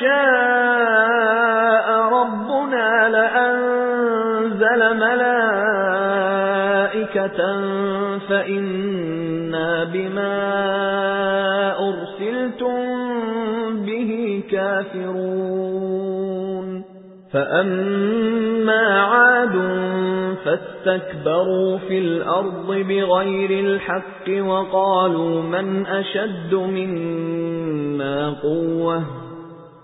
شَاءَ رَبُّنَا لَأَنزَلَ مَلَائِكَةً فَإِنَّا بِمَا أُرْسِلْتُم بِهِ كَافِرُونَ. فَأَمَّا عَادٌ فَاسْتَكْبَرُوا فِي الْأَرْضِ بِغَيْرِ الْحَقِّ وَقَالُوا مَنْ أَشَدُّ مِنَّا قُوَّةً.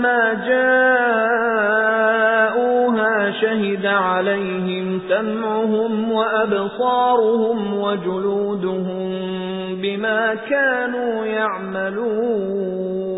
إِذَا مَا جَاءُوهَا شَهِدَ عَلَيْهِمْ سَمْعُهُمْ وَأَبْصَارُهُمْ وَجُلُودُهُمْ بِمَا كَانُوا يَعْمَلُونَ